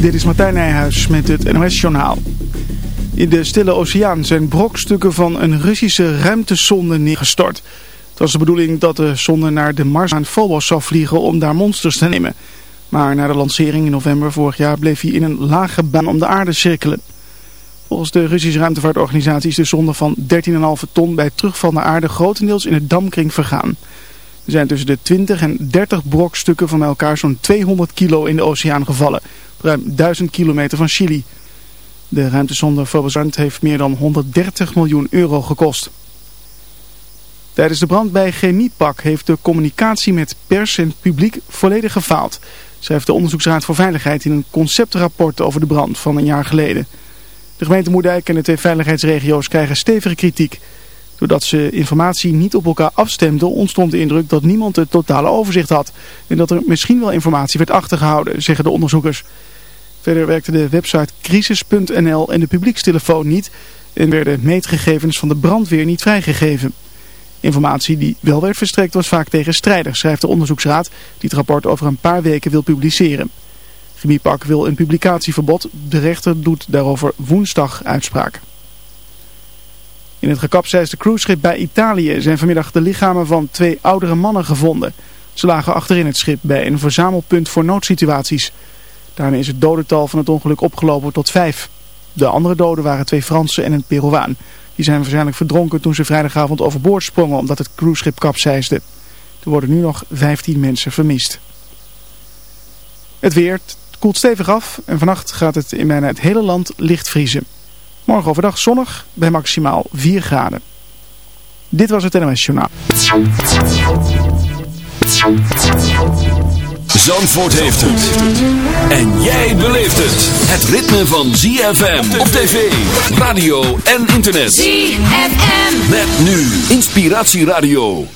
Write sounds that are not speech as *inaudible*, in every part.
Dit is Martijn Nijhuis met het NOS-journaal. In de Stille Oceaan zijn brokstukken van een Russische ruimtesonde neergestort. Het was de bedoeling dat de zonde naar de Marsbaan Phobos zou vliegen om daar monsters te nemen. Maar na de lancering in november vorig jaar bleef hij in een lage baan om de aarde cirkelen. Volgens de Russische ruimtevaartorganisatie is de zonde van 13,5 ton bij terugval naar aarde grotendeels in het damkring vergaan. Er zijn tussen de 20 en 30 brokstukken van elkaar zo'n 200 kilo in de oceaan gevallen ruim 1000 kilometer van Chili. De ruimtesonde Phobos heeft meer dan 130 miljoen euro gekost. Tijdens de brand bij Chemiepak heeft de communicatie met pers en publiek volledig gefaald, schrijft de Onderzoeksraad voor Veiligheid in een conceptrapport over de brand van een jaar geleden. De gemeente Moerdijk en de twee veiligheidsregio's krijgen stevige kritiek. Doordat ze informatie niet op elkaar afstemden ontstond de indruk dat niemand het totale overzicht had. En dat er misschien wel informatie werd achtergehouden, zeggen de onderzoekers. Verder werkte de website crisis.nl en de publiekstelefoon niet en werden meetgegevens van de brandweer niet vrijgegeven. Informatie die wel werd verstrekt was vaak tegenstrijdig, schrijft de onderzoeksraad die het rapport over een paar weken wil publiceren. Chemiepak wil een publicatieverbod, de rechter doet daarover woensdag uitspraak. In het gekapseisde cruiseschip bij Italië zijn vanmiddag de lichamen van twee oudere mannen gevonden. Ze lagen achterin het schip bij een verzamelpunt voor noodsituaties. Daarmee is het dodental van het ongeluk opgelopen tot vijf. De andere doden waren twee Fransen en een Peruaan. Die zijn waarschijnlijk verdronken toen ze vrijdagavond overboord sprongen omdat het cruiseschip kapseisde. Er worden nu nog 15 mensen vermist. Het weer koelt stevig af en vannacht gaat het in bijna het hele land licht vriezen. Morgen overdag zonnig bij maximaal 4 graden. Dit was het NOS Journaal. Zandvoort heeft het. En jij beleeft het. Het ritme van ZFM op tv, radio en internet. ZFM. Met nu Inspiratieradio.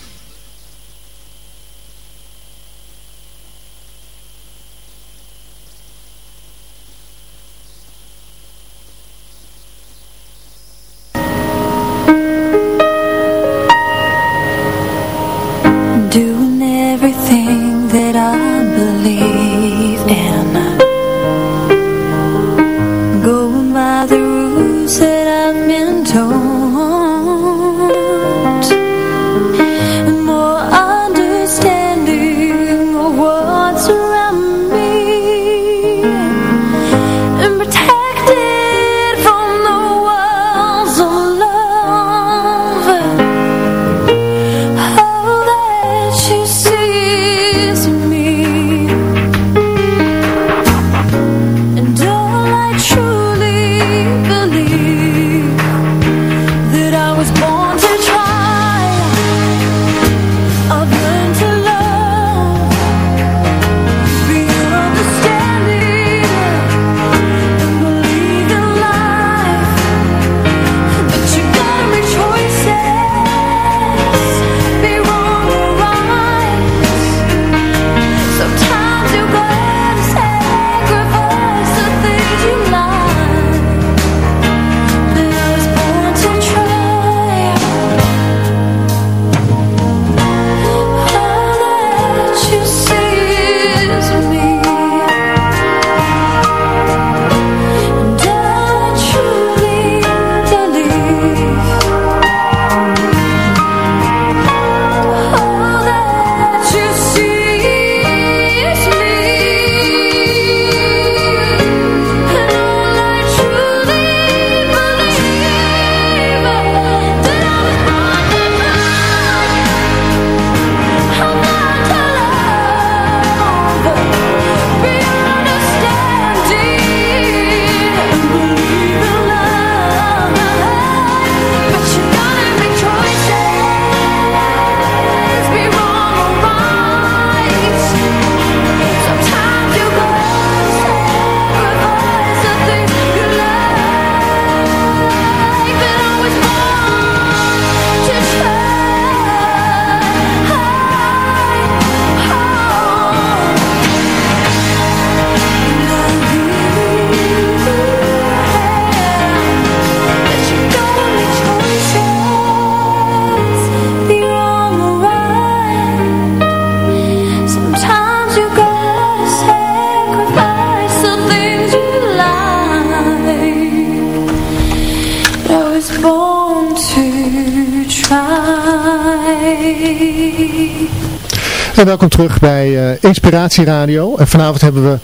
Bij uh, Inspiratie Radio. En vanavond hebben we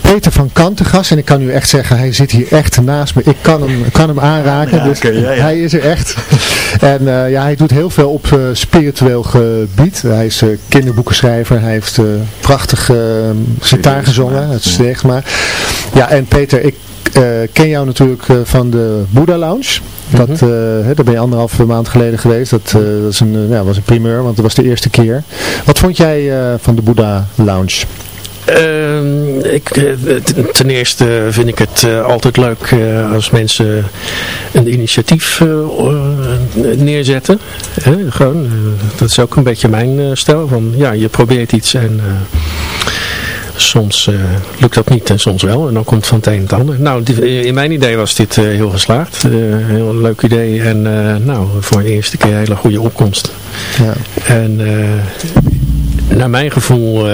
Peter van Kantengas. En ik kan u echt zeggen, hij zit hier echt naast me. Ik kan hem, kan hem aanraken. dus hij is er echt. en uh, ja, hij doet heel veel op uh, spiritueel gebied. Hij is kinderboekenschrijver. Hij heeft prachtig gitaar gezongen. Het is echt maar. Ja, en Peter, ik ken jou natuurlijk van de Buddha Lounge. Dat, uh, daar ben je anderhalve maand geleden geweest. Dat, uh, dat is een, ja, was een primeur, want dat was de eerste keer. Wat vond jij van de Buddha Lounge? Uh, ik, ten eerste vind ik het uh, altijd leuk uh, als mensen een initiatief neerzetten. gewoon, dat is ook een beetje mijn stijl. Van, ja, je probeert iets en soms uh, lukt dat niet en soms wel. En dan komt van het een het ander. Nou, in mijn idee was dit uh, heel geslaagd. Heel leuk idee. En nou, voor de eerste keer een hele goede opkomst. Ja. En naar mijn gevoel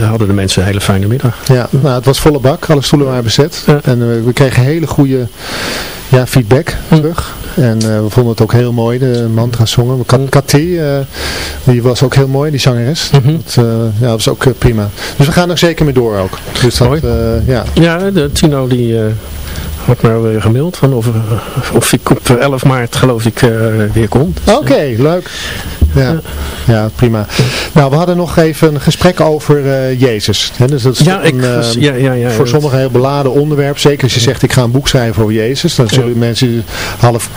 hadden de mensen een hele fijne middag. Ja, nou, het was volle bak. Alle stoelen waren bezet. Ja. En we kregen hele goede ja, feedback hm. terug. En uh, we vonden het ook heel mooi, de mantra zongen. Cathy, uh, die was ook heel mooi, die zangeres. Mm -hmm. dat, uh, ja, was ook prima. Dus we gaan er zeker mee door ook. Dus dat, ja. ja, de Tino die had mij weer gemaild van of, of ik op 11 maart geloof ik weer kom. Oké, leuk. Ja, ja, prima. Nou, we hadden nog even een gesprek over uh, Jezus. dus dat is ja, een, ja, ja, ja, voor sommigen heel beladen onderwerp. Zeker als je zegt ik ga een boek schrijven over Jezus. Dan zullen mensen half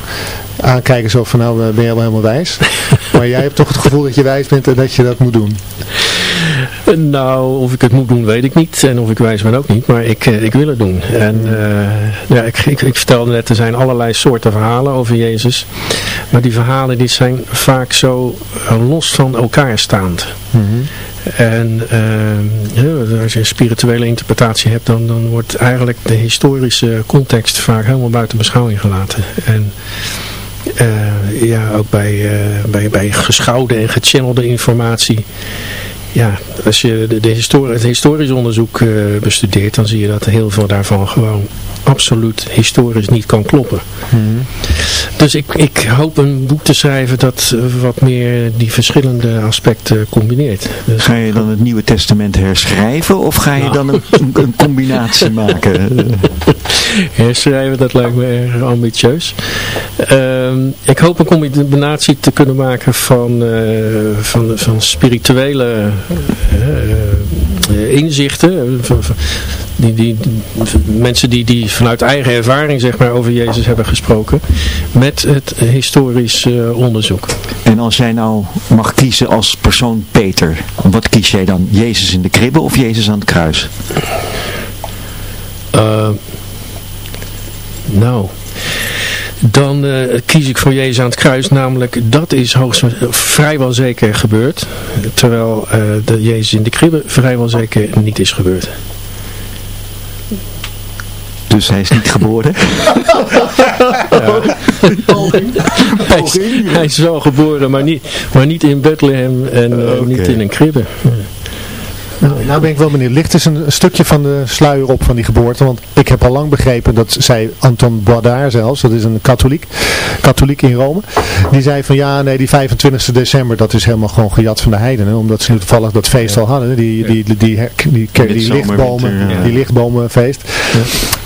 aankijken zo van nou ben je wel helemaal wijs. *laughs* maar jij hebt toch het gevoel dat je wijs bent en dat je dat moet doen. Nou, of ik het moet doen weet ik niet. En of ik wijs ben ook niet. Maar ik, eh, ik wil het doen. En uh, ja, ik, ik, ik, vertelde net, er zijn allerlei soorten verhalen over Jezus. Maar die verhalen die zijn vaak zo eh, los van elkaar staand. Mm -hmm. En uh, als je een spirituele interpretatie hebt, dan, dan wordt eigenlijk de historische context vaak helemaal buiten beschouwing gelaten. En uh, ja, ook bij, uh, bij, bij geschouwde en gechannelde informatie ja, als je de, de historie, het historisch onderzoek uh, bestudeert, dan zie je dat heel veel daarvan gewoon absoluut historisch niet kan kloppen. Hmm. Dus ik, ik hoop een boek te schrijven dat uh, wat meer die verschillende aspecten combineert. Dus ga je dan het Nieuwe Testament herschrijven of ga je nou. dan een, een, combinatie *laughs* maken? herschrijven, dat lijkt me erg ambitieus. Uh, ik hoop een combinatie te kunnen maken van, uh, van, van spirituele inzichten. Van, van, die, die, mensen die, die vanuit eigen ervaring zeg maar, over Jezus hebben gesproken. Met het historisch onderzoek. En als jij nou mag kiezen als persoon Peter. Wat kies jij dan? Jezus in de kribbe of Jezus aan het kruis? Uh, nou dan uh, kies ik voor Jezus aan het kruis. Namelijk, dat is hoogst, vrijwel zeker gebeurd. Terwijl uh, de Jezus in de kribbe vrijwel zeker niet is gebeurd. Dus hij is niet *laughs* geboren? ja. hij, is, hij, is, wel geboren, maar niet, maar niet in Bethlehem en uh, okay. niet in een kribbe. Nou, nou ben ik wel benieuwd. Ligt dus een, een, stukje van de sluier op van die geboorte? Want ik heb al lang begrepen dat zij, Anton Boisdard zelfs, dat is een katholiek, katholiek in Rome. Die zei van ja, nee, die 25 december, dat is helemaal gewoon gejat van de heidenen. Omdat ze nu toevallig dat feest al hadden. Die, die, die, die, die, die lichtbomen, die lichtbomenfeest.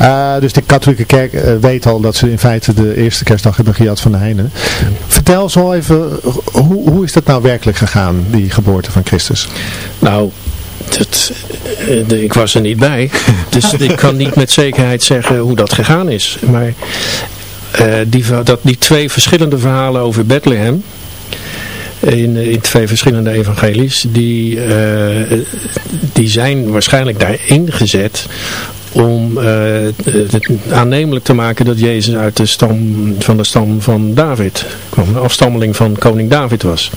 Uh, dus de katholieke kerk uh, weet al dat ze in feite de eerste kerstdag hebben gejat van de heidenen. Vertel zo even, hoe, hoe is dat nou werkelijk gegaan, die geboorte van Christus? Nou, dat, uh, ik was er niet bij. *laughs* Dus ik kan niet met zekerheid zeggen hoe dat gegaan is. Maar uh, die, dat, die twee verschillende verhalen over Bethlehem. In, in twee verschillende evangelies. Die, uh, die zijn waarschijnlijk daarin gezet om uh, het aannemelijk te maken dat Jezus uit de stam van de stam van David kwam, een afstammeling van koning David was.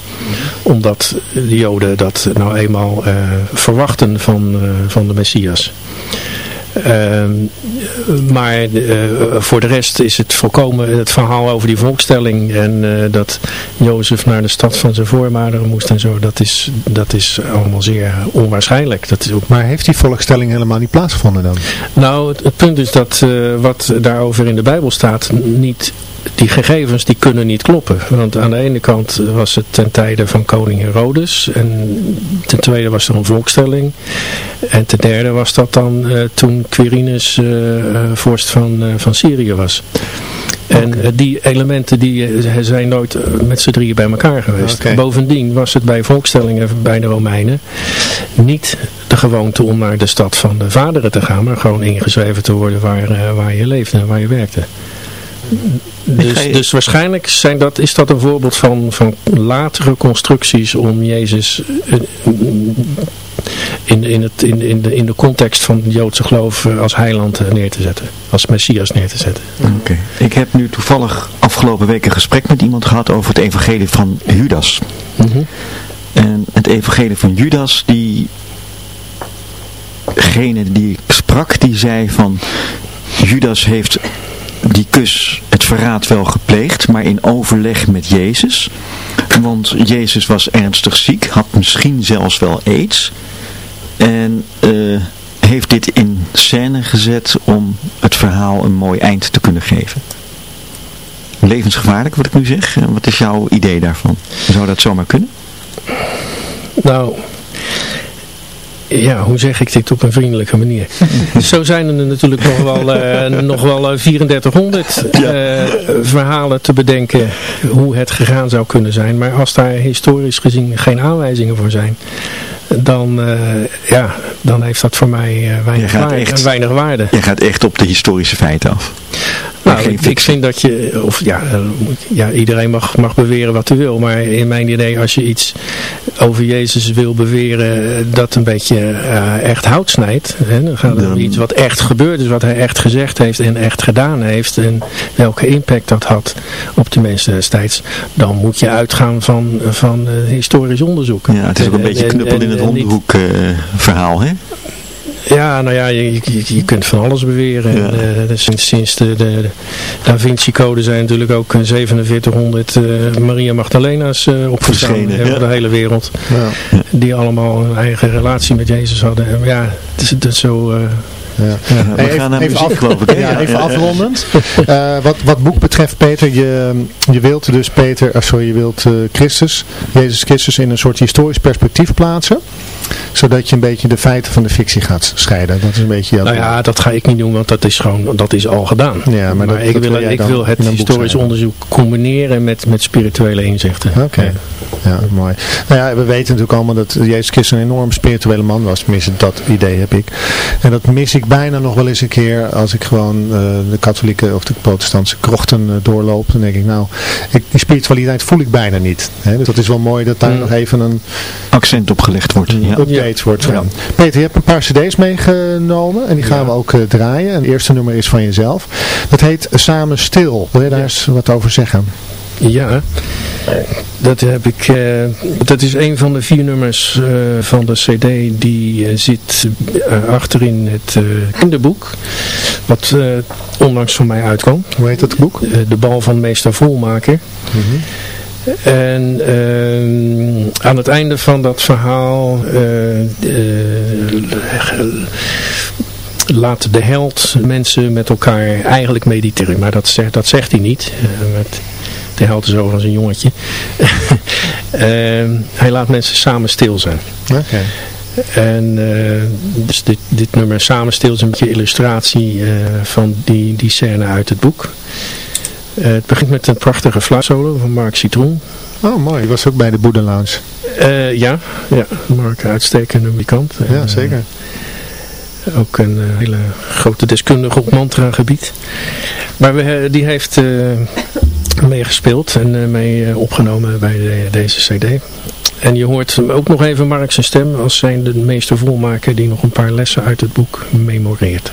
Omdat de Joden dat nou eenmaal uh, verwachten van, uh, van de Messias. Ehm, maar uh, voor de rest is het volkomen het verhaal over die volkstelling en uh, dat Jozef naar de stad van zijn voormaderen moest en zo, dat is, dat is allemaal zeer onwaarschijnlijk. Dat is ook... Maar heeft die volkstelling helemaal niet plaatsgevonden dan? Nou, het, het punt is dat uh, wat daarover in de Bijbel staat niet die gegevens die kunnen niet kloppen. Want aan de ene kant was het ten tijde van koning Herodes. En ten tweede was er een volkstelling. En ten derde was dat dan uh, toen Quirinus uh, vorst van, uh, van Syrië was. En okay. die elementen die zijn nooit met z'n drieën bij elkaar geweest. Okay. Bovendien was het bij volkstellingen bij de Romeinen niet de gewoonte om naar de stad van de vaderen te gaan. Maar gewoon ingeschreven te worden waar, waar je leefde en waar je werkte. Dus, dus waarschijnlijk zijn dat, is dat een voorbeeld van, van latere constructies om Jezus in, in, het, in, in, de, in de context van het Joodse geloof als heiland neer te zetten. Als Messias neer te zetten. Oké. Okay. Ik heb nu toevallig afgelopen week een gesprek met iemand gehad over het evangelie van Judas. Mm -hmm. En het evangelie van Judas, die degene die ik sprak, die zei van Judas heeft die kus, het verraad wel gepleegd, maar in overleg met Jezus. Want Jezus was ernstig ziek, had misschien zelfs wel aids. En uh, heeft dit in scène gezet om het verhaal een mooi eind te kunnen geven. Levensgevaarlijk wat ik nu zeg. Wat is jouw idee daarvan? Zou dat zomaar kunnen? Nou, ja, hoe zeg ik dit op een vriendelijke manier? *laughs* Zo zijn er natuurlijk nog wel, uh, nog wel 3400 uh, ja. verhalen te bedenken hoe het gegaan zou kunnen zijn. Maar als daar historisch gezien geen aanwijzingen voor zijn, dan, ja, dan heeft dat voor mij weinig, weinig waarde. Je gaat echt op de historische feiten af. Nou, ik, ik, vind dat je, of ja, ja, iedereen mag, mag beweren wat hij wil, maar in mijn idee, als je iets over Jezus wil beweren dat een beetje uh, echt hout snijdt, hè, dan gaat het om iets wat echt gebeurd is, wat hij echt gezegd heeft en echt gedaan heeft en welke impact dat had op de mensen destijds, dan moet je uitgaan van, van uh, historisch onderzoek. Ja, het is ook een en, beetje knuppel en, in het hondenhoek uh, verhaal, hè? Ja, nou ja, je, je, je kunt van alles beweren. Ja. En, uh, sinds, sinds de, de, de Da Vinci Code zijn natuurlijk ook 4700 uh, Maria Magdalena's uh, opgestaan over ja. de hele wereld. Ja. Die allemaal een eigen relatie met Jezus hadden. En, ja, het is, het is zo... Ja. Ja, we gaan naar muziek, af, geloof ik. Ja, even afrondend. Uh, *laughs* wat, wat boek betreft, Peter, je, je wilt dus Peter, uh, sorry, je wilt uh, Christus, Jezus Christus in een soort historisch perspectief plaatsen zodat je een beetje de feiten van de fictie gaat scheiden. Dat is een beetje Nou ja, dat ga ik niet doen, want dat is gewoon, dat is al gedaan. Ja, maar, maar dat, ik, dat wil, wil ik wil het historisch onderzoek combineren met, met spirituele inzichten. Oké, okay. ja. ja. mooi. Nou ja, we weten natuurlijk allemaal dat Jezus Christus een enorm spirituele man was. Tenminste, dat idee heb ik. En dat mis ik bijna nog wel eens een keer als ik gewoon uh, de katholieke of de protestantse krochten uh, doorloop. Dan denk ik, nou, ik, die spiritualiteit voel ik bijna niet. Hè? Dus dat is wel mooi dat daar mm. nog even een accent op gelegd wordt. Een ja. update wordt gedaan. Ja. Peter, je hebt een paar cd's meegenomen en die gaan we ook uh, draaien. En het eerste nummer is van jezelf. Dat heet Samen Stil. Wil je daar eens wat over zeggen? Ja, dat heb ik. Uh, dat is een van de vier nummers uh, van de CD die uh, zit achterin het kinderboek. Wat onlangs van mij uitkwam. Hoe heet dat boek? de bal van meester Volmaker. Mm -hmm. En aan het einde van dat verhaal laat de held mensen met elkaar eigenlijk mediteren. Maar dat zegt, dat zegt hij niet. Met, de held is overigens een jongetje. *laughs* hij laat mensen samen stil zijn. Oké. Okay. En uh, dus dit, dit nummer Samen Stil is een beetje illustratie uh, van die, die scène uit het boek. Uh, het begint met een prachtige fluitsolo van Mark Citroen. Oh mooi, je was ook bij de Boeddha Lounge. Ja, ja, Mark uitstekende muzikant. Ja, zeker. Ook een uh, hele grote deskundige op mantra gebied. Maar we, die heeft meegespeeld en mee opgenomen bij de, deze cd. En je hoort ook nog even Mark zijn stem als zijn de meester volmaker die nog een paar lessen uit het boek memoreert.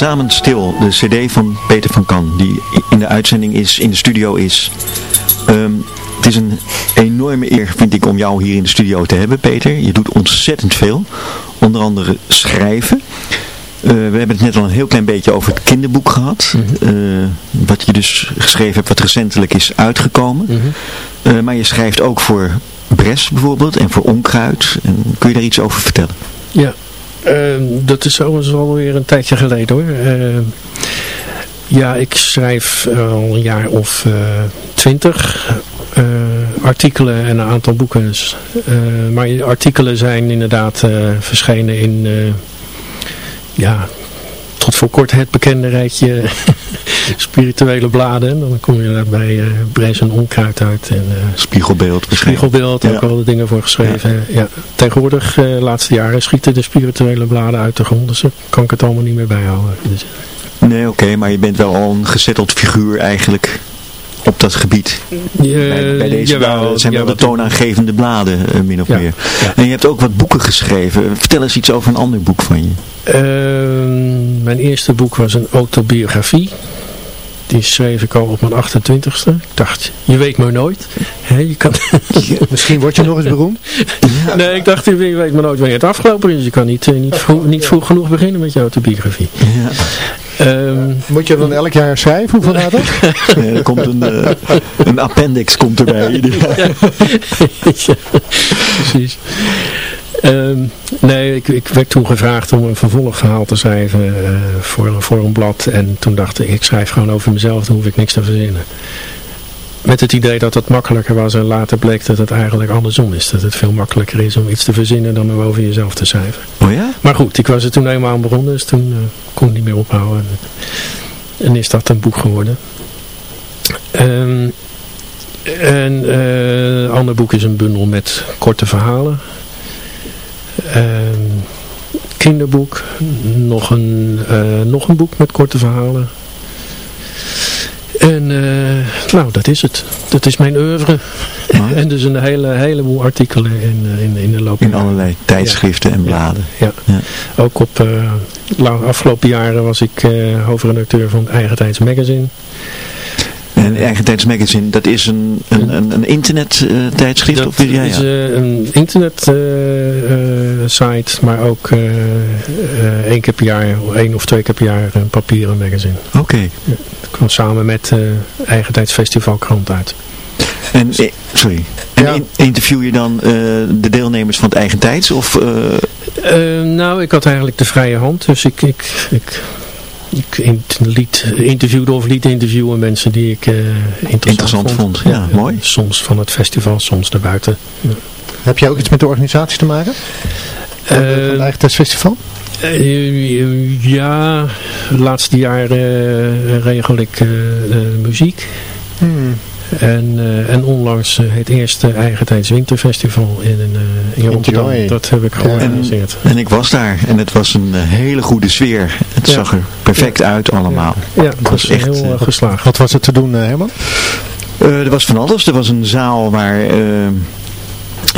Samen Stil, de cd van Peter van Kan, die in de uitzending is, in de studio is. Ehm, het is een enorme eer, vind ik, om jou hier in de studio te hebben, Peter. Je doet ontzettend veel. Onder andere schrijven. Uh, we hebben het net al een heel klein beetje over het kinderboek gehad. Uh, wat je dus geschreven hebt, wat recentelijk is uitgekomen. Mhm. Uh, maar je schrijft ook voor Bres bijvoorbeeld en voor Onkruid. En kun je daar iets over vertellen? Ja, Ehm, dat is overigens alweer een tijdje geleden hoor. Ehm, ja, ik schrijf eh, al een jaar of uh, twintig uh, artikelen en een aantal boeken. maar artikelen zijn inderdaad verschenen in ja, tot voor kort het bekende rijtje *laughs* spirituele bladen. En dan kom je bij uh, Brees en Onkruid uit. En, uh, Spiegelbeeld. Spiegelbeeld, ook al de dingen voor geschreven. Ja. Tegenwoordig, uh, de laatste jaren, schieten de spirituele bladen uit de grond. Dus daar kan ik het allemaal niet meer bijhouden. Dus, nee, oké, maar je bent wel al een gezetteld figuur eigenlijk op dat gebied. bij, bij, deze jawel, bladen zijn wel de toonaangevende bladen, uh, min of ja, meer. Ja. En je hebt ook wat boeken geschreven. Vertel eens iets over een ander boek van je. Uh, mijn eerste boek was een autobiografie. Die schreef ik al op mijn 28ste. Ik dacht, je weet maar nooit. He, je kan... *laughs* Misschien word je nog eens beroemd. Ja. Nee, ik dacht, je weet maar nooit wanneer het afgelopen is. Je kan niet, niet, vroeg, niet vroeg genoeg beginnen met je autobiografie. Ja. Um, Moet je dan elk jaar schrijven? Hoeveel gaat dat? nee, *laughs* er komt een, uh, een appendix komt erbij. *laughs* ja. ja, precies. Um, nee, ik, ik, werd toen gevraagd om een vervolgverhaal te schrijven uh, voor, voor een blad. En toen dacht ik, ik schrijf gewoon over mezelf, dan hoef ik niks te verzinnen. Met het idee dat het makkelijker was en later bleek dat het eigenlijk andersom is. Dat het veel makkelijker is om iets te verzinnen dan om over jezelf te schrijven. Oh ja? Maar goed, ik was er toen eenmaal aan begonnen, dus toen uh, kon ik niet meer ophouden. En is dat een boek geworden. Um, en uh, een ander boek is een bundel met korte verhalen. Uh, kinderboek, nog een, uh, nog een boek met korte verhalen. En nou, dat is het. Dat is mijn oeuvre. en dus een hele, heleboel artikelen in, in, in de loop In allerlei tijdschriften en bladen. Ja. ja. Ook op uh, afgelopen jaren was ik uh, hoofdredacteur van het Eigen Tijds Magazine. En Eigen Tijds Magazine, dat is een, een, een, een internet uh, tijdschrift? Dat of, ja, is uh, een internet uh, site, maar ook één keer per jaar, één of twee keer per jaar een papieren magazine. Oké. Okay. Ja, dat kwam samen met Eigen Tijds Festivalkrant uit. En, sorry, en ja. interview je dan de deelnemers van het Eigen Tijds? Of, nou, ik had eigenlijk de vrije hand, dus ik, ik, ik ik liet, interviewde of liet interviewen mensen die ik uh, interessant, interessant, vond. vond. Ja, mooi. Soms van het festival, soms daarbuiten. Ja. Heb jij ook iets met de organisatie te maken? Uh, van het eigen festival? Uh, ja, de laatste jaren regel ik muziek. Hmm. En, uh, en onlangs uh, het eerste Eigentijds Winterfestival in, uh, in Rotterdam. Dat heb ik georganiseerd. En, en, ik was daar en het was een hele goede sfeer. Het ja. zag er perfect ja. uit allemaal. Ja, het was, was echt heel geslaagd. Wat was er te doen Herman? er was van alles. Er was een zaal waar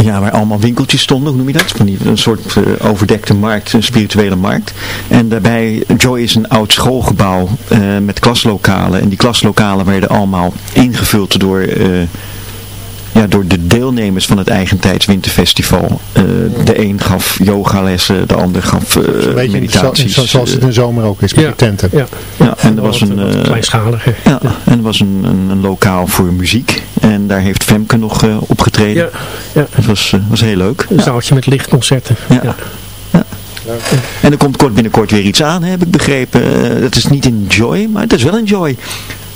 ja, waar allemaal winkeltjes stonden, hoe noem je dat? Een soort uh, overdekte markt, een spirituele markt. En daarbij, Joy is een oud schoolgebouw uh, met klaslokalen. En die klaslokalen werden allemaal ingevuld door... Uh, ja, door de deelnemers van het Eigentijds Winterfestival. Uh, de een gaf yogalessen, de ander gaf uh, meditaties. Zo, zoals het in de zomer ook is met ja, de tenten. Ja, ja en er was een... Uh, kleinschaliger. Ja, ja, en er was een, een, een, lokaal voor muziek. En daar heeft Femke nog opgetreden. Ja, ja. Het was, was heel leuk. Een zaaltje met lichtconcerten. ja. ja. En er komt kort binnenkort weer iets aan, heb ik begrepen. Dat is niet in Joy, maar het is wel in Joy.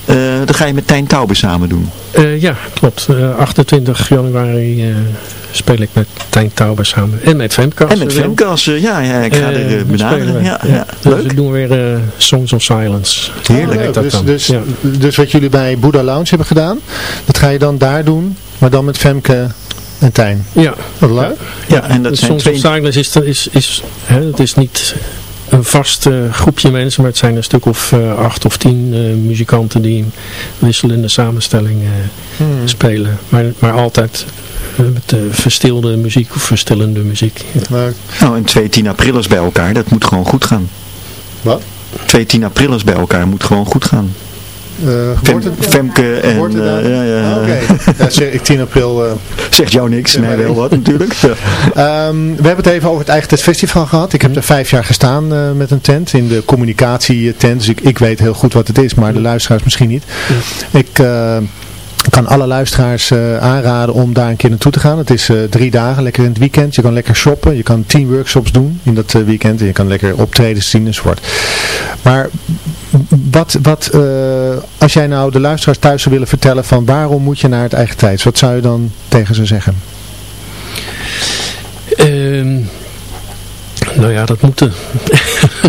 Uh, dat ga je met Tijn Taube samen doen. Uh, ja, klopt. Uh, 28 januari speel ik met Tijn Taube samen. En met Femke. En met Femke, als, ja, ja, ik ga er benaderen. Ja, ja, ja. Dus we doen weer Songs of Silence. Heerlijk. Oh, dat dus, dan. Dus, ja. dus wat jullie bij Buddha Lounge hebben gedaan, dat ga je dan daar doen, maar dan met Femke en Tijn. Ja. Wat leuk. Ja, en dat Songs twee... of Silence is, is, is, hè, het is niet een vast uh, groepje mensen, maar het zijn een stuk of uh, acht of tien uh, muzikanten die in wisselende samenstelling hmm. spelen. Maar, maar altijd met verstilde muziek of verstillende muziek. Ja. Nou, en twee 10 aprilers bij elkaar, dat moet gewoon goed gaan. Wat? Twee 10 aprilers bij elkaar moet gewoon goed gaan. Uh, geboorte, Femke en... Uh, ja, ja. Oh, Oké, okay. ja, zeg ik 10 april... Uh, Zegt jou niks, nee, wel wat natuurlijk. *laughs* um, we hebben het even over het eigen festival gehad. Ik heb er vijf jaar gestaan uh, met een tent, in de communicatietent. Dus ik, ik weet heel goed wat het is, maar de luisteraars misschien niet. Ik... Ik kan alle luisteraars uh, aanraden om daar een keer naartoe te gaan. Het is uh, drie dagen, lekker in het weekend. Je kan lekker shoppen, je kan tien workshops doen in dat uh, weekend. En je kan lekker optredens zien enzovoort. Maar wat, wat als jij nou de luisteraars thuis zou willen vertellen van waarom moet je naar het eigen tijds? Wat zou je dan tegen ze zeggen? Um, nou ja, dat moeten. *laughs*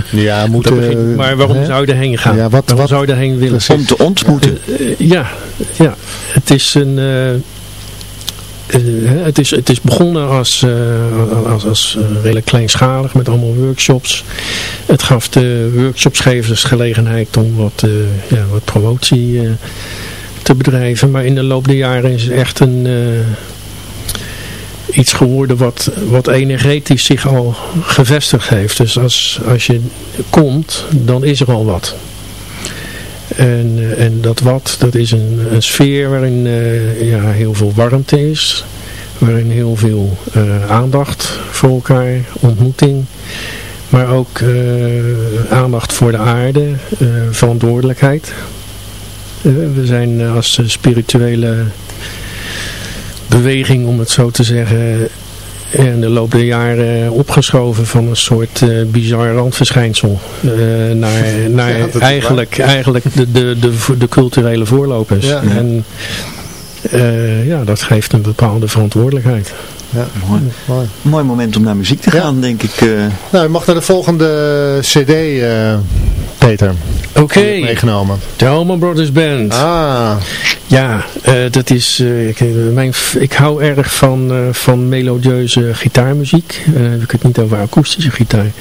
Ja, moeten. maar waarom zou je erheen gaan? Ja, wat, waarom wat, zou je erheen willen? Om te ontmoeten. Uh, ja, ja, het is een... Uh, uh, het, is, het is begonnen als, als, als redelijk kleinschalig met allemaal workshops. Het gaf de workshopsgevers gelegenheid om wat, ja, wat promotie te bedrijven. Maar in de loop der jaren is het echt een iets geworden wat, wat energetisch zich al gevestigd heeft. Dus als, als je komt, dan is er al wat. En, eh, en dat wat, dat is een, een sfeer waarin uh, ja, heel veel warmte is. Waarin heel veel uh, aandacht voor elkaar, ontmoeting. Maar ook uh, aandacht voor de aarde, verantwoordelijkheid. we zijn als spirituele beweging, om het zo te zeggen, in de loop der jaren opgeschoven van een soort uh, bizar randverschijnsel uh, naar, *laughs* naar eigenlijk, eigenlijk de, de, de, de culturele voorlopers. Ja, ja. En uh, ja, dat geeft een bepaalde verantwoordelijkheid. Ja, mooi. mooi. Mooi moment om naar muziek te gaan, denk ik. Nou, je mag naar de volgende cd, Oké. Okay. Meegenomen. De Allman Brothers Band. Ah. Ja, uh, dat is, uh, ik, mijn, ik hou erg van, uh, van melodieuze gitaarmuziek. Dan heb ik het niet over akoestische gitaar,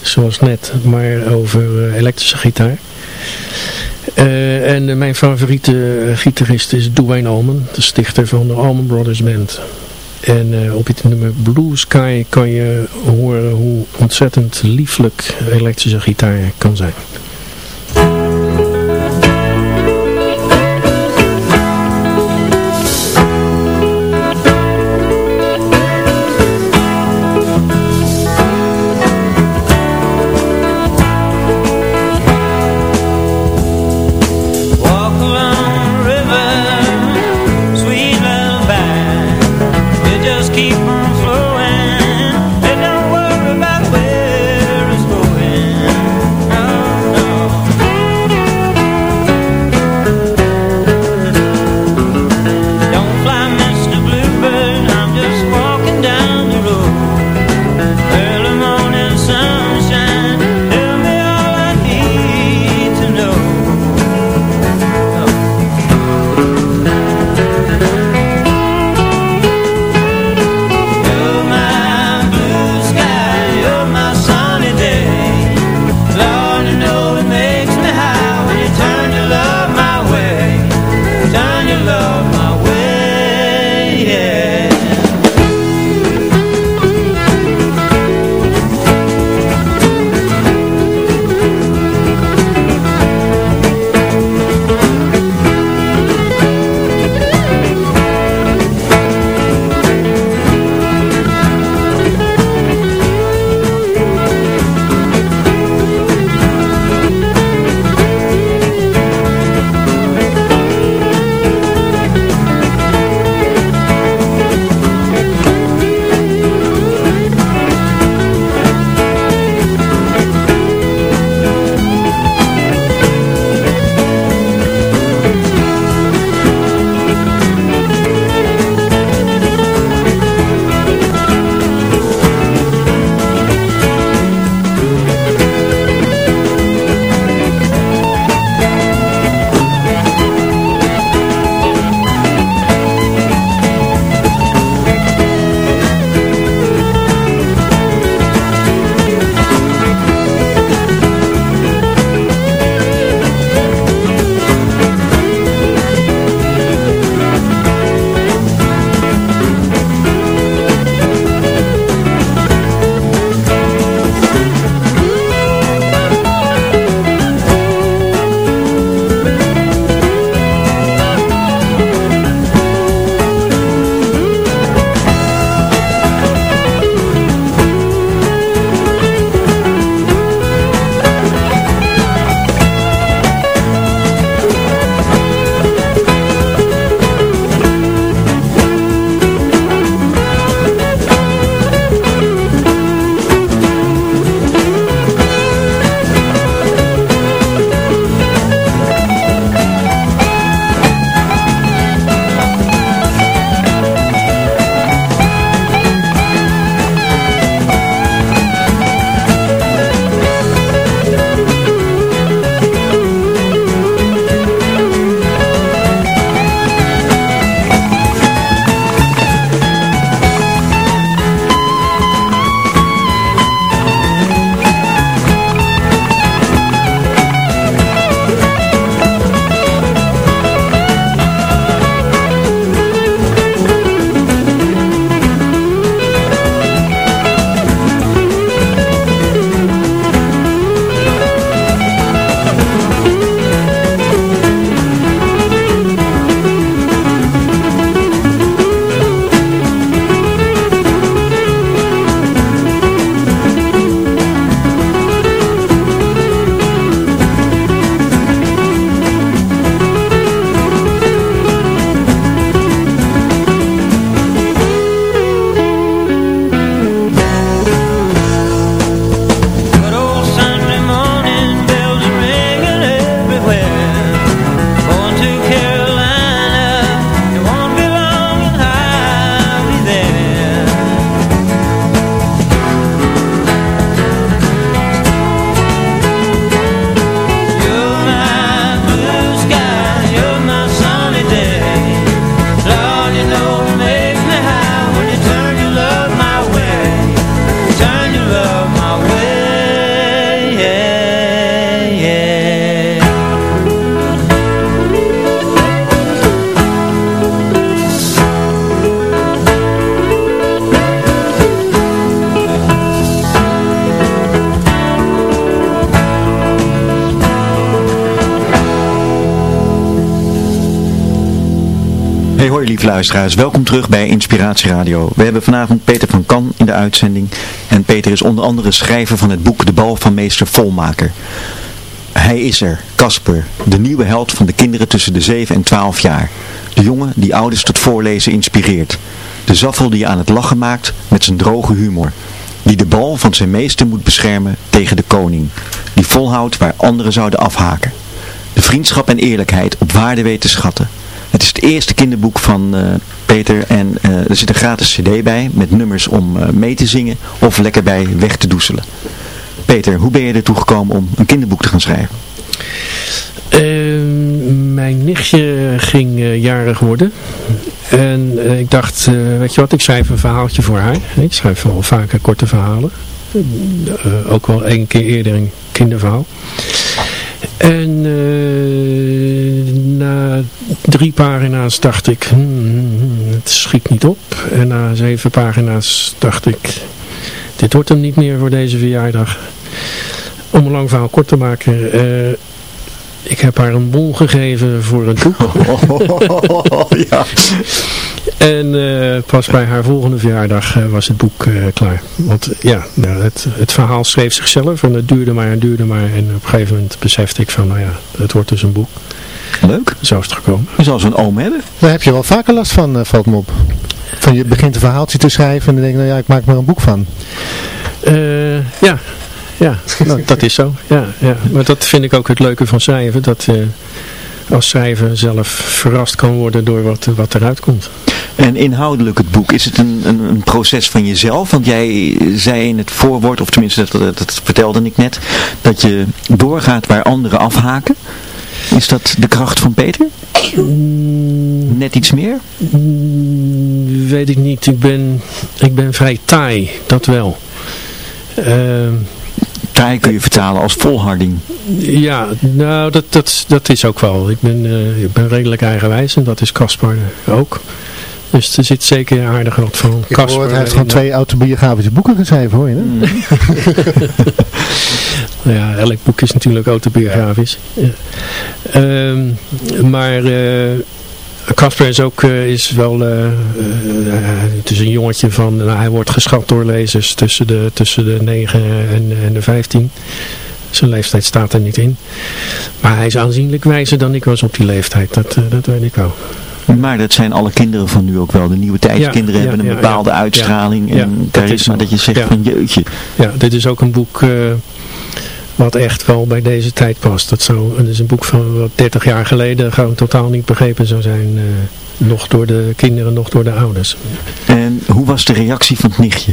zoals net, maar over elektrische gitaar. en mijn favoriete gitarist is Dwayne Allman, de stichter van de Allman Brothers Band. En op het nummer Blue Sky kan je horen hoe ontzettend lieflijk elektrische gitaar kan zijn. Hoi lieve luisteraars, welkom terug bij Inspiratie Radio. We hebben vanavond Peter van Kan in de uitzending. En Peter is onder andere schrijver van het boek De Bal van Meester Volmaker. Hij is er, Casper, de nieuwe held van de kinderen tussen de 7 en 12 jaar. De jongen die ouders tot voorlezen inspireert. De zaffel die aan het lachen maakt met zijn droge humor. Die de bal van zijn meester moet beschermen tegen de koning. Die volhoudt waar anderen zouden afhaken. De vriendschap en eerlijkheid op waarde weet te schatten. Het is het eerste kinderboek van uh, Peter en uh, er zit een gratis cd bij met nummers om uh, mee te zingen of lekker bij weg te doezelen. Peter, hoe ben je ertoe gekomen om een kinderboek te gaan schrijven? Ehm, mijn nichtje ging jarig worden en ik dacht, weet je wat, ik schrijf een verhaaltje voor haar. Ik schrijf wel vaker korte verhalen. ook wel één keer eerder een kinderverhaal. En uh, na drie pagina's dacht ik, hmm, het schiet niet op. En na zeven pagina's dacht ik, dit wordt hem niet meer voor deze verjaardag. Om een lang verhaal kort te maken, uh, ik heb haar een bon gegeven voor een *laughs* boek. Oh, ja. *laughs* En uh, pas bij haar volgende verjaardag uh, was het boek uh, klaar. Want ja, nou, het, het verhaal schreef zichzelf en het duurde maar en duurde maar. En op een gegeven moment besefte ik van, nou ja, het wordt dus een boek. Leuk. Zo is het gekomen. Je zal zo'n oom hebben. Daar heb je wel vaker last van, valt me op. Van je begint een verhaaltje te schrijven en dan denk je, nou ja, ik maak er een boek van. ja, ja, nou, dat is zo. Ja, ja. Maar dat vind ik ook het leuke van schrijven. Dat uh, als schrijver zelf verrast kan worden door wat, wat eruit komt. En inhoudelijk het boek, is het een, een, een, proces van jezelf? Want jij zei in het voorwoord, of tenminste dat, dat, vertelde ik net, dat je doorgaat waar anderen afhaken. Is dat de kracht van Peter? Net iets meer? weet ik niet. Ik ben, ik ben vrij taai, dat wel. Uh, taai kun je vertalen als volharding. Ja, nou dat, dat, dat is ook wel. Ik ben, uh, ik ben redelijk eigenwijs en dat is Caspar ook. Dus er zit zeker aardig wat van Caspar. Hij heeft gewoon twee autobiografische boeken geschreven hoor je. Mm. *laughs* nou ja, elk boek is natuurlijk autobiografisch. Ja. Um, maar... Uh, Casper is ook uh, is wel, uh, uh, het is een jongetje van, nou, hij wordt geschat door lezers tussen de, tussen de 9 en, en de 15. Zijn leeftijd staat er niet in. Maar hij is aanzienlijk wijzer dan ik was op die leeftijd, dat, dat weet ik wel. Maar dat zijn alle kinderen van nu ook wel. De nieuwe tijdskinderen ja, hebben een bepaalde uitstraling en charisma dat je zegt van jeutje. Ja, dit is ook een boek wat echt wel bij deze tijd past. Dat, zou, dat is een boek van wat 30 jaar geleden gewoon totaal niet begrepen zou zijn. Uh, nog door de kinderen, nog door de ouders. En hoe was de reactie van het nichtje?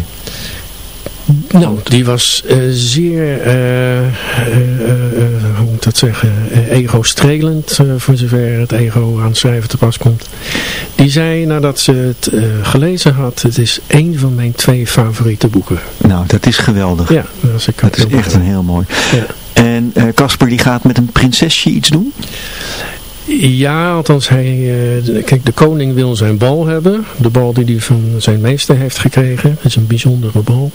Nou, die was uh, zeer, uh, hoe moet ik dat zeggen, ego-strelend, voor zover het ego aan het schrijven te pas komt. Die zei nadat ze het gelezen had, het is één van mijn twee favoriete boeken. Nou, dat is geweldig. Ja, dat is, dat is echt een heel mooi. Ja. En Casper die gaat met een prinsesje iets doen? Ja, althans, hij, kijk, de koning wil zijn bal hebben. De bal die hij van zijn meester heeft gekregen. Dat is een bijzondere bal.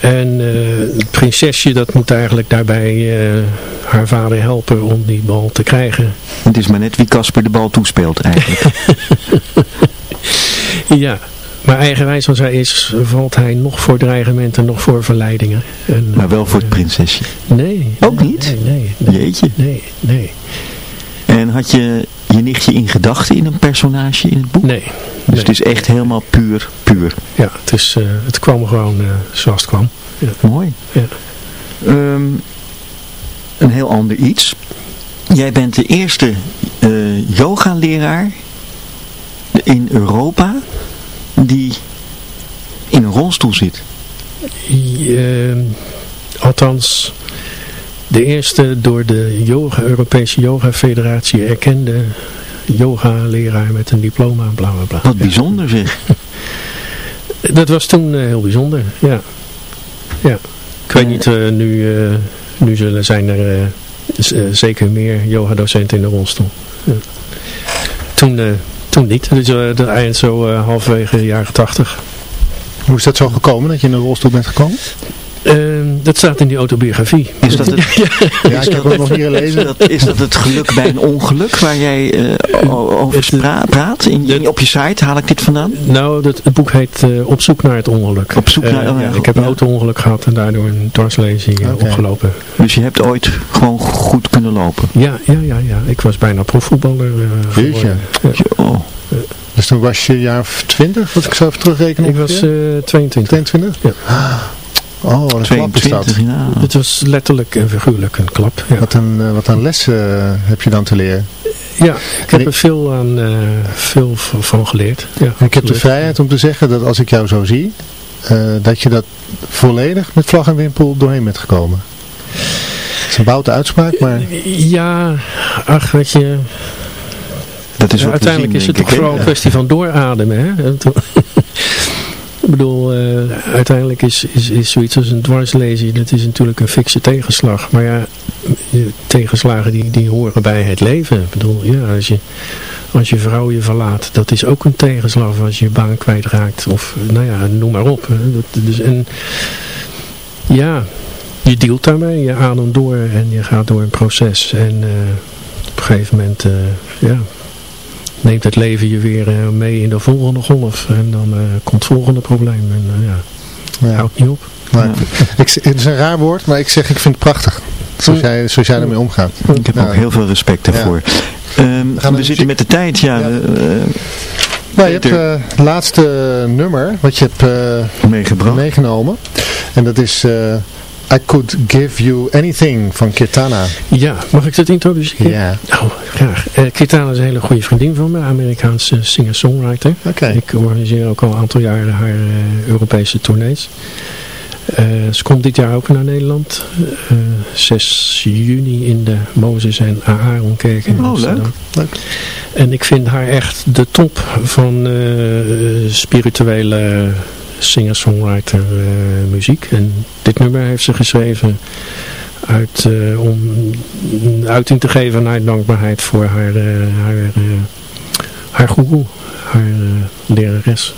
En uh, het prinsesje dat moet eigenlijk daarbij uh, haar vader helpen om die bal te krijgen. Het is maar net wie Casper de bal toespeelt eigenlijk. *laughs* ja, maar eigenwijs als hij is, valt hij nog voor dreigementen, nog voor verleidingen. En, maar wel voor het prinsesje? Nee. Ook niet? Nee, nee, Jeetje. Nee, nee. En had je je nichtje in gedachten in een personage in het boek? Nee. Dus het is echt helemaal puur, puur. Ja, het, is, uh, het kwam gewoon uh, zoals het kwam. Ja. Mooi. Ja. Um, een heel ander iets. Jij bent de eerste uh, yoga-leraar in Europa die in een rolstoel zit. Uh, althans, de eerste door de yoga, Europese Yoga Federatie erkende yoga-leraar met een diploma, bla bla bla. Wat bijzonder zeg. *laughs* Dat was toen uh, heel bijzonder, ja. Ja, ik weet niet, uh, nu, uh, nu zullen zijn er zeker meer yoga-docenten in de rolstoel. Ja. Toen, toen niet, dus de eind zo halverwege de jaren tachtig. Hoe is dat zo gekomen, dat je in een rolstoel bent gekomen? Ehm, dat staat in die autobiografie. Is dat het, *laughs* ja, ik heb het nog hier gelezen. Is dat, is dat het geluk bij een ongeluk waar jij uh, over praat? In, op je site haal ik dit vandaan? Nou, dat, het boek heet uh, Op zoek naar het ongeluk. Op zoek naar, uh, ja, Ik heb een auto-ongeluk gehad en daardoor een dwarslezing okay. opgelopen. Dus je hebt ooit gewoon goed kunnen lopen? Ja, ja, ja. ja. Ik was bijna profvoetballer geworden. Oh. Dus toen was je jaar 20, wat ik zo even terugrekenen? Ik was 22. 22? Ja. Oh, een 22, ja. Het was letterlijk en figuurlijk een klap. Ja. Wat een, uh, wat een les uh, heb je dan te leren? Ja, ik heb er veel, aan, uh, veel van geleerd. Ja, ik heb de vrijheid om te zeggen dat als ik jou zo zie, dat je dat volledig met vlag en wimpel doorheen bent gekomen. Het is een boute uitspraak, maar... Ja, ach, weet je... Dat is uiteindelijk zien, is het ook vooral een kwestie van doorademen. Hè? *laughs* Ik bedoel, uh, uiteindelijk is, is, is zoiets als een dwarslezing, dat is natuurlijk een fikse tegenslag. Maar ja, tegenslagen die, die horen bij het leven. Ik bedoel, ja, als je, als je vrouw je verlaat, dat is ook een tegenslag als je je baan kwijtraakt. Of, nou ja, noem maar op. Dat, dus, en ja, je dealt daarmee, je ademt door en je gaat door een proces. En uh, op een gegeven moment, uh, ja neemt het leven je weer uh, mee in de volgende golf. En dan uh, komt het volgende probleem. En uh, ja, ja. houdt niet op. Maar ja. ik, het is een raar woord, maar ik zeg ik vind het prachtig. Zoals jij, zoals jij ermee omgaat. Ik heb ook heel veel respect daarvoor. Ja. Um, we, we zitten met de tijd, ja. ja. nou, je hebt het laatste nummer wat je hebt meegebracht. meegenomen. En dat is I Could Give You Anything van Kirtana. Ja, mag ik dat introduceren? Ja. Nou, graag. Uh, Kirtana is een hele goede vriendin van me, Amerikaanse singer-songwriter. Oké. Okay. Ik organiseer ook al een aantal jaren haar uh, Europese tournees. Uh, ze komt dit jaar ook naar Nederland. 6 juni in de Mozes en Aaronkerk in oh, Amsterdam. Leuk. leuk. En ik vind haar echt de top van spirituele singer-songwriter uh, muziek. En dit nummer heeft ze geschreven uit, uh, om uiting te geven naar dankbaarheid voor haar, uh, haar, haar haar lerares.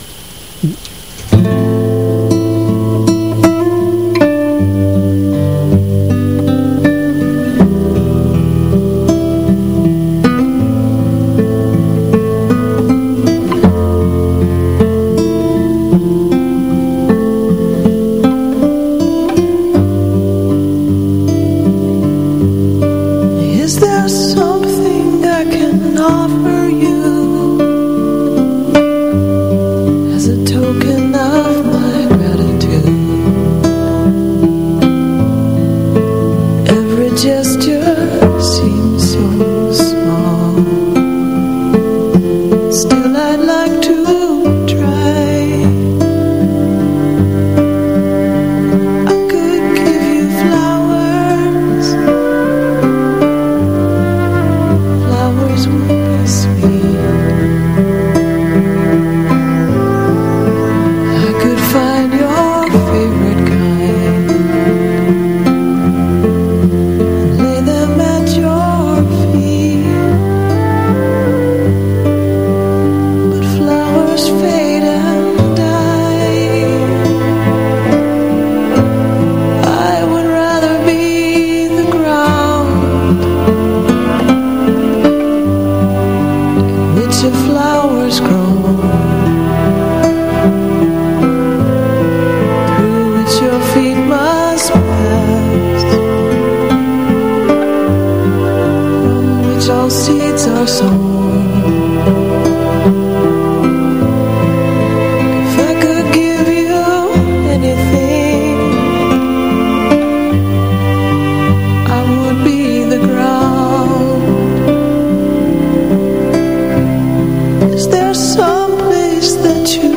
someplace that you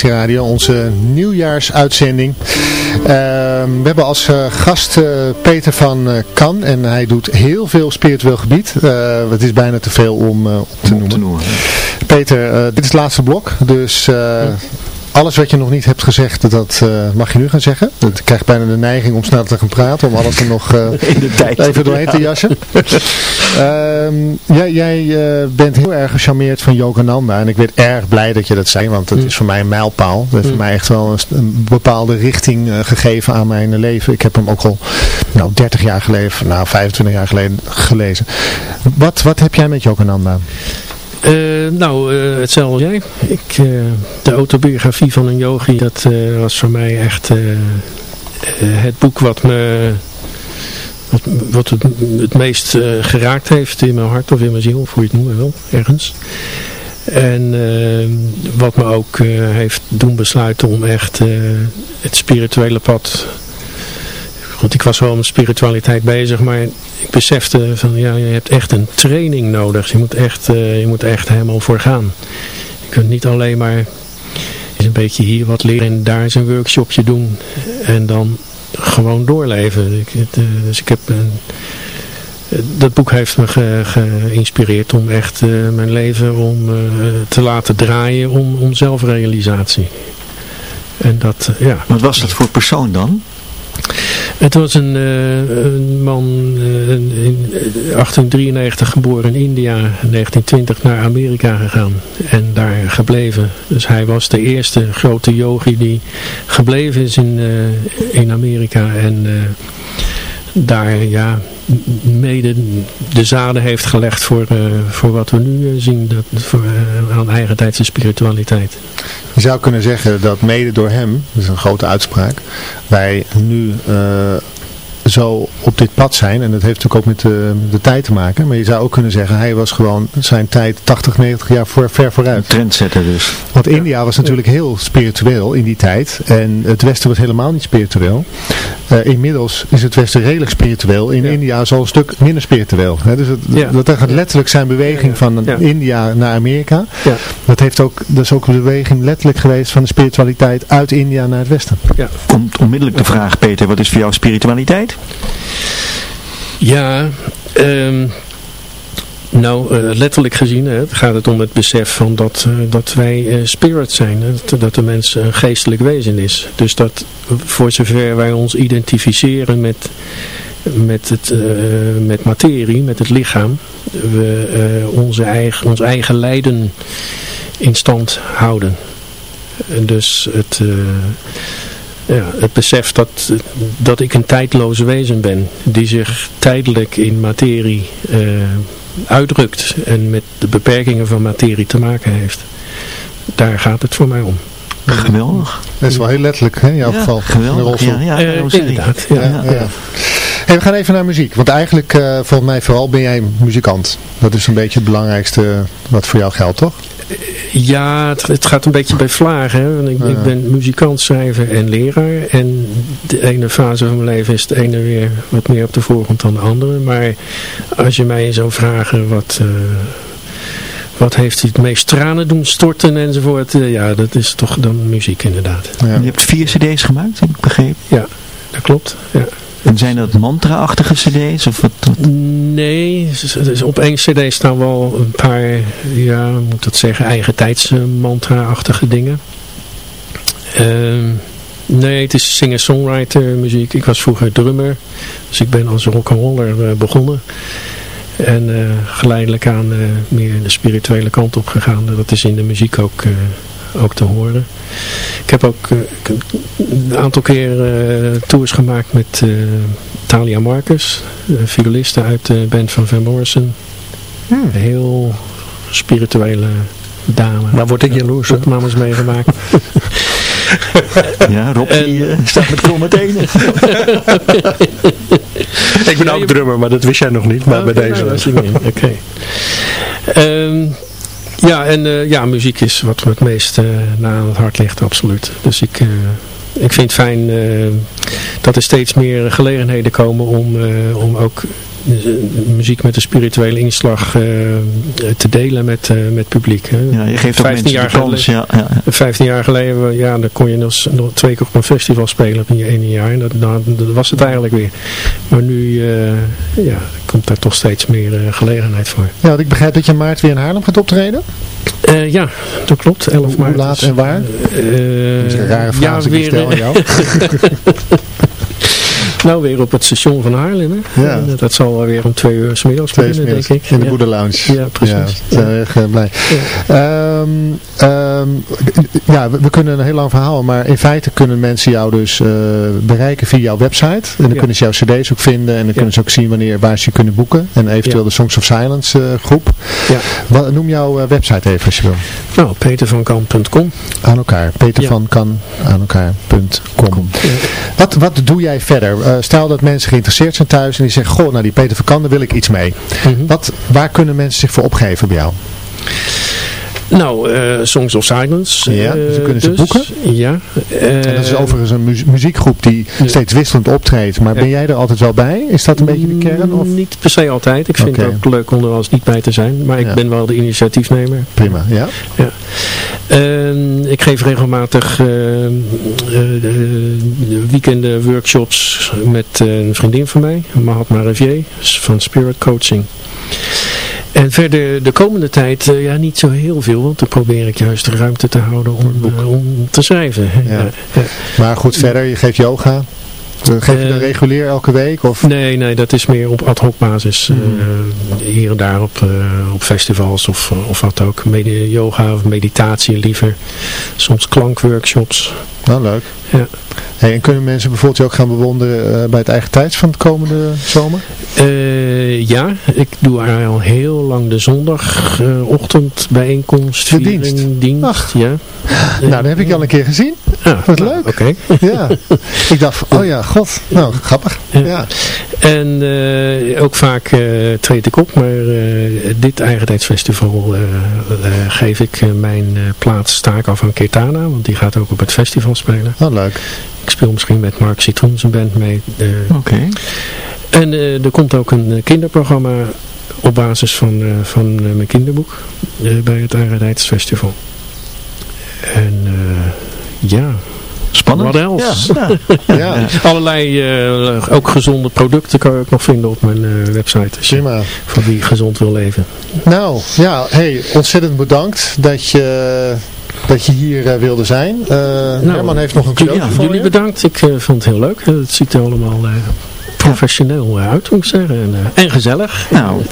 Inspiratie Radio, onze nieuwjaarsuitzending. Ehm, we hebben als eh, gast eh, Peter van eh Kan en hij doet heel veel spiritueel gebied. Het is bijna te veel om op te Om noemen. te noemen. Peter, dit is het laatste blok, dus alles wat je nog niet hebt gezegd, dat eh, mag je nu gaan zeggen. Ik krijg bijna de neiging om snel te gaan praten, om alles er nog eh, *laughs* In de tijd. even doorheen te jassen. Ehm, jij jij eh, bent heel erg gecharmeerd van Yogananda en ik werd erg blij dat je dat zei, want het is voor mij een mijlpaal. Dat heeft voor mij echt wel een, bepaalde richting gegeven aan mijn leven. Ik heb hem ook al nou, 30 jaar geleden, nou 25 jaar geleden gelezen. Wat, wat heb jij met Yogananda? Eh, nou, eh, hetzelfde als jij. Ik, eh, de autobiografie van een yogi, dat was voor mij echt het boek wat me wat, het, het meest geraakt heeft in mijn hart of in mijn ziel, of hoe je het noemen wil, ergens. En wat me ook heeft doen besluiten om echt het spirituele pad... Want ik was wel met spiritualiteit bezig, maar ik besefte van ja, je hebt echt een training nodig. Je moet echt, eh, je moet echt helemaal voor gaan. Je kunt niet alleen maar eens een beetje hier wat leren en daar eens een workshopje doen. En dan gewoon doorleven. Ik, eh, dus ik heb een, eh, dat boek heeft me ge- geïnspireerd om echt mijn leven om, te laten draaien om, om zelfrealisatie. En dat, ja. Wat was dat voor persoon dan? Het was een, eh, een man eh, in 1893 geboren in India, 1920 naar Amerika gegaan en daar gebleven. Dus hij was de eerste grote yogi die gebleven is in, eh, in Amerika en eh, daar ja, mede de zaden heeft gelegd voor, eh, voor wat we nu eh, zien dat, voor, eh, aan eigentijdse spiritualiteit. Je zou kunnen zeggen dat mede door hem, dat is een grote uitspraak, wij nu zo op dit pad zijn. En dat heeft natuurlijk ook met de, de tijd te maken. Maar je zou ook kunnen zeggen, hij was gewoon zijn tijd 80, 90 jaar voor, ver vooruit. Trendsetter dus. Want India was natuurlijk heel spiritueel in die tijd. En het Westen was helemaal niet spiritueel. Eh, inmiddels is het Westen redelijk spiritueel. In Ja. India is al een stuk minder spiritueel. Hè? Dus het, Ja. dat gaat letterlijk zijn beweging van Ja. India naar Amerika. Ja. Dat, heeft ook, dat is ook een beweging letterlijk geweest van de spiritualiteit uit India naar het Westen. Komt onmiddellijk de vraag, Peter, wat is voor jou spiritualiteit? Ja, ehm, nou eh, letterlijk gezien hè, gaat het om het besef van dat, eh, dat wij eh, spirit zijn. Dat, de mens een geestelijk wezen is. Dus dat voor zover wij ons identificeren met, met, het, met materie, met het lichaam, we onze eigen, ons eigen lijden in stand houden. En dus het... eh, ja, het besef dat, dat ik een tijdloos wezen ben, die zich tijdelijk in materie eh, uitdrukt en met de beperkingen van materie te maken heeft. Daar gaat het voor mij om. Geweldig. Dat is wel heel letterlijk hè, in jouw Ja, geval. geweldig. Ja, ja, Eh, inderdaad, ja. Ja, ja. Hey, we gaan even naar muziek. Want eigenlijk, eh, volgens mij vooral ben jij muzikant. Dat is een beetje het belangrijkste wat voor jou geldt, toch? Ja, het, het gaat een beetje bij vlagen. Hè? Want ik, ik ben muzikant, schrijver en leraar. En de ene fase van mijn leven is de ene weer wat meer op de voorgrond dan de andere. Maar als je mij zou vragen wat, eh, wat heeft het meest tranen doen storten enzovoort. eh, ja, dat is toch dan muziek inderdaad. Ja. Je hebt vier cd's gemaakt, heb ik begrepen. Ja, dat klopt. Ja. Zijn dat mantra-achtige cd's? Of wat, wat? Nee, op één cd staan wel een paar, ja, moet dat zeggen, eigen tijds mantra-achtige dingen. Ehm, nee, het is singer-songwriter muziek. Ik was vroeger drummer, dus ik ben als rock'n'roller eh, begonnen. En eh, geleidelijk aan eh, meer de spirituele kant op gegaan. Dat is in de muziek ook, eh, ook te horen. Ik heb ook eh, een aantal keer eh, tours gemaakt met eh, Talia Marcus, violiste uit de band van Van Morrison. Een heel spirituele dame. Maar word ik jaloers? Opnames meegemaakt. *laughs* Ja, Rob die, uh, staat met kromme tenen. *laughs* ik ben ook drummer, maar dat wist jij nog niet. Maar okay, bij deze... Nou, Oké. Okay. Um, ja, en uh, ja, muziek is wat me het meest uh, na aan het hart ligt, absoluut. Dus ik, uh, ik vind het fijn dat er steeds meer gelegenheden komen om, om ook muziek met een spirituele inslag uh, te delen met, uh, met publiek. Hè. Ja, je geeft 15 jaar kans, ja, ja. 15 jaar geleden, ja, dan kon je nog, nog twee keer op een festival spelen in je ene jaar. En dat, dat, dat was het eigenlijk weer. Maar nu uh, ja, komt daar toch steeds meer gelegenheid voor. Ja, ik begrijp dat je in maart weer in Haarlem gaat optreden. Uh, ja, dat klopt. 11 Hoe maart. laat en waar? Uh, dat is een rare vraag ja, weer, stel jou. *laughs* *laughs* Nou, weer op het station van Haarlem. Hè? Ja. En, uh, dat zal wel weer om twee uur s middags Twee beginnen, middags, denk ik. In de ja. Boedelounge. Ja, precies. Ja, zijn erg uh, blij. Ja. Um, um, ja, we, we, kunnen een heel lang verhaal, maar in feite kunnen mensen jou dus uh, bereiken via jouw website. En dan kunnen ze jouw cd's ook vinden en dan kunnen ze ook zien wanneer, waar ze je kunnen boeken. En eventueel de Songs of Silence uh, groep. Ja. Wat, noem jouw website even als je wil. Nou, petervankan.com. Aan elkaar. Petervankan aan elkaar.com. Wat, wat doe jij verder? Uh, stel dat mensen geïnteresseerd zijn thuis en die zeggen, goh, nou die Peter van Kan, daar wil ik iets mee. Mm -hmm. wat, waar kunnen mensen zich voor opgeven bij jou? Nou, uh, Songs of Silence. Ja, dus uh, kunnen ze dus, boeken? Ja. Uh, en dat is overigens een mu muziekgroep die ja. steeds wisselend optreedt. Maar ben jij er altijd wel bij? Is dat een beetje de kern? Of? Niet per se altijd. Ik vind okay. het ook leuk om er wel eens niet bij te zijn. Maar ik ja. ben wel de initiatiefnemer. Prima, ja. ja. ik geef regelmatig weekenden workshops met een vriendin van mij. Mahatma Revier van Spirit Coaching. En verder de komende tijd, uh, ja niet zo heel veel, want dan probeer ik juist de ruimte te houden om, uh, om te schrijven. Ja. Ja. Maar goed, verder, je geeft yoga. Geef je dat regulier elke week? Of? Nee, nee, dat is meer op ad hoc basis. Mm. Uh, hier en daar op, op festivals of, of wat ook. Medi yoga of meditatie liever. Soms klankworkshops. Nou, leuk. Ja. Hey, en kunnen mensen bijvoorbeeld je ook gaan bewonderen uh, bij het eigen tijds van het komende zomer? Uh, ja, ik doe al heel lang de zondagochtend uh, bijeenkomst. De dienst? dienst Ach. ja. Nou, dat heb ik al een keer gezien. Ah, Wat nou, leuk. Oké. Okay. ja. Ik dacht, oh ja, god. Nou, grappig. Ja. ja. En uh, ook vaak treed ik op, maar dit Eigentijdsfestival geef ik mijn plaats staak af aan Ketana, want die gaat ook op het festival spelen. Oh, leuk. Ik speel misschien met Mark Citroen zijn band mee. Oké. Okay. En er komt ook een kinderprogramma op basis van, van mijn kinderboek bij het Eigentijdsfestival. En ja... Spannend. Wat else? Ja. *laughs* ja. ja. Allerlei, uh, ook gezonde producten kan je ook nog vinden op mijn uh, website. Als Prima. je van wie gezond wil leven. Nou, ja, hey, ontzettend bedankt dat je, dat je hier uh, wilde zijn. nou, Herman heeft nog een cadeau ja, voor Jullie je. bedankt. Ik vond het heel leuk. Het ziet er allemaal professioneel uit, moet ik zeggen. En, uh, en gezellig. Nou,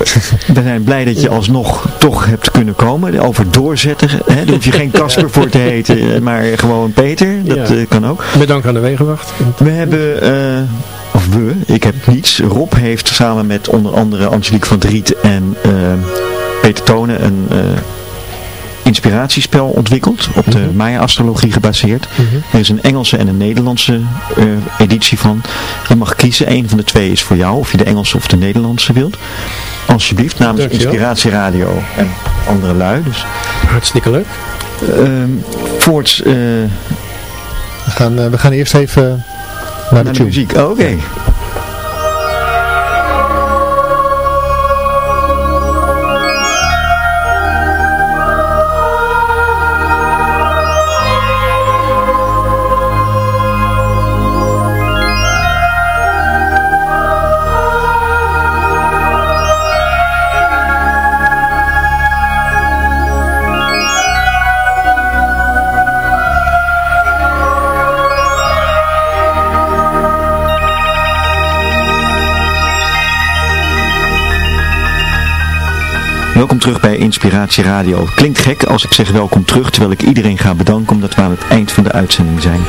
we zijn blij dat je alsnog toch hebt kunnen komen. Over doorzetten. Hè? Daar hoef je geen Casper voor te heten, maar gewoon Peter. Dat ja. kan ook. Met dank aan de Wegenwacht. We hebben... Uh, of we, ik heb niets. Rob heeft samen met onder andere Angelique van Driet en Peter Tonen een inspiratiespel ontwikkeld, op de -hmm. Maya-astrologie gebaseerd. -hmm. Er is een Engelse en een Nederlandse uh, editie van. Je mag kiezen, een van de twee is voor jou, of je de Engelse of de Nederlandse wilt. Alsjeblieft, namens Dankjewel. Inspiratieradio en andere lui. Dus. Hartstikke leuk. Uh, voorts... Uh, we, gaan, uh, we gaan eerst even naar, naar de, de muziek. Oh, Oké. Okay. Welkom terug bij Inspiratie Radio. Klinkt gek als ik zeg welkom terug, terwijl ik iedereen ga bedanken omdat we aan het eind van de uitzending zijn.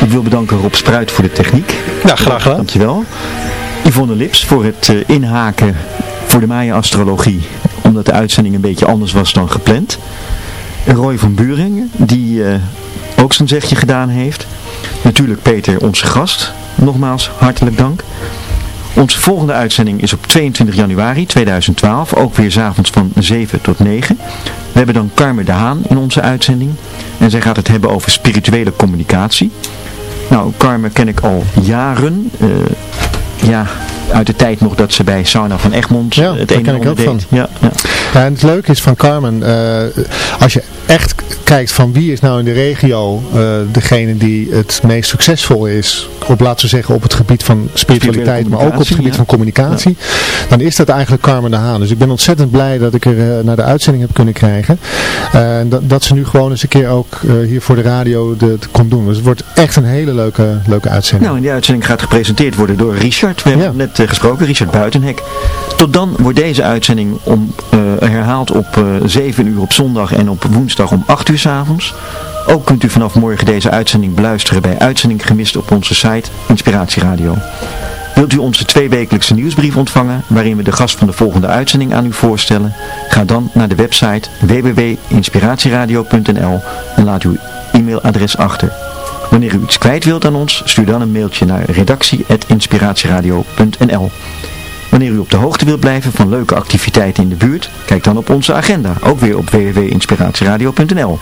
Ik wil bedanken Rob Spruit voor de techniek. Ja, graag gedaan. Dankjewel. Yvonne Lips voor het uh, inhaken voor de Maya-astrologie, omdat de uitzending een beetje anders was dan gepland. Roy van Buringen, die ook zijn zegje gedaan heeft. Natuurlijk Peter, onze gast. Nogmaals, hartelijk dank. Onze volgende uitzending is op 22 januari 2012, ook weer s'avonds van 7 tot 9. We hebben dan Carmen de Haan in onze uitzending. En zij gaat het hebben over spirituele communicatie. Nou, Carmen ken ik al jaren. Uh, ja, uit de tijd nog dat ze bij Sauna van Egmond ja, het ene ik ook deed. Van. Ja, ja. ja, en het leuke is van Carmen, uh, als je echt kijkt van wie is nou in de regio uh, degene die het meest succesvol is, op laten we zeggen op het gebied van spiritualiteit, maar ook op het gebied van communicatie, dan is dat eigenlijk Carmen de Haan. Dus ik ben ontzettend blij dat ik er uh, naar de uitzending heb kunnen krijgen. En dat, dat ze nu gewoon eens een keer ook hier voor de radio de, de, komt doen. Dus het wordt echt een hele leuke, leuke uitzending. Nou, en die uitzending gaat gepresenteerd worden door Richard. We hebben net gesproken, Richard Buitenhek. Tot dan wordt deze uitzending om, uh, herhaald op uh, eh, 7 uur op zondag en op woensdag om 8 uur s avonds. Ook kunt u vanaf morgen deze uitzending beluisteren bij Uitzending Gemist op onze site Inspiratieradio. Wilt u onze tweewekelijkse nieuwsbrief ontvangen, waarin we de gast van de volgende uitzending aan u voorstellen? Ga dan naar de website www.inspiratieradio.nl en laat uw e-mailadres achter. Wanneer u iets kwijt wilt aan ons, stuur dan een mailtje naar redactie.inspiratieradio.nl Wanneer u op de hoogte wilt blijven van leuke activiteiten in de buurt, kijk dan op onze agenda, ook weer op www.inspiratieradio.nl.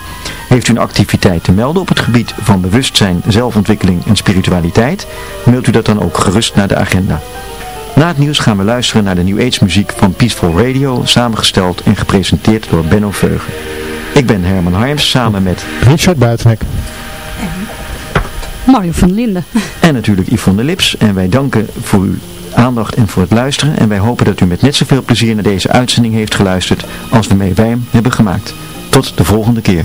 Heeft u een activiteit te melden op het gebied van bewustzijn, zelfontwikkeling en spiritualiteit, mailt u dat dan ook gerust naar de agenda. Na het nieuws gaan we luisteren naar de New Age muziek van Peaceful Radio, samengesteld en gepresenteerd door Benno Veugen. Ik ben Herman Harms, samen met Richard Buitenhek. Mario van Linden. En natuurlijk Yvonne Lips. En wij danken voor uw aandacht en voor het luisteren. En wij hopen dat u met net zoveel plezier naar deze uitzending heeft geluisterd als we mee wij hem hebben gemaakt. Tot de volgende keer.